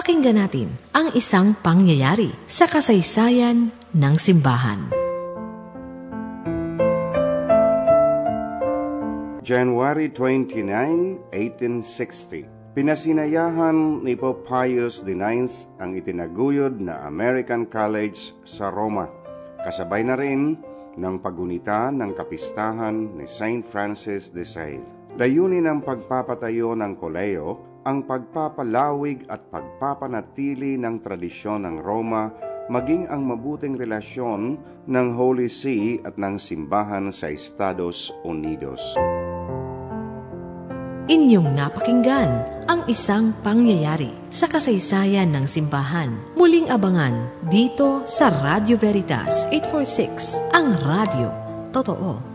Pakinggan natin ang isang pangyayari sa kasaysayan ng simbahan. January 29, 1860 Pinasinayahan ni Pope Pius IX ang itinaguyod na American College sa Roma. Kasabay na rin ng pagunita ng kapistahan ni St. Francis de Sales. Layunin ng pagpapatayo ng koleo ang pagpapalawig at pagpapanatili ng tradisyon ng Roma maging ang mabuting relasyon ng Holy See at ng simbahan sa Estados Unidos. Inyong napakinggan ang isang pangyayari sa kasaysayan ng simbahan. Muling abangan dito sa Radio Veritas 846, ang radio. Totoo.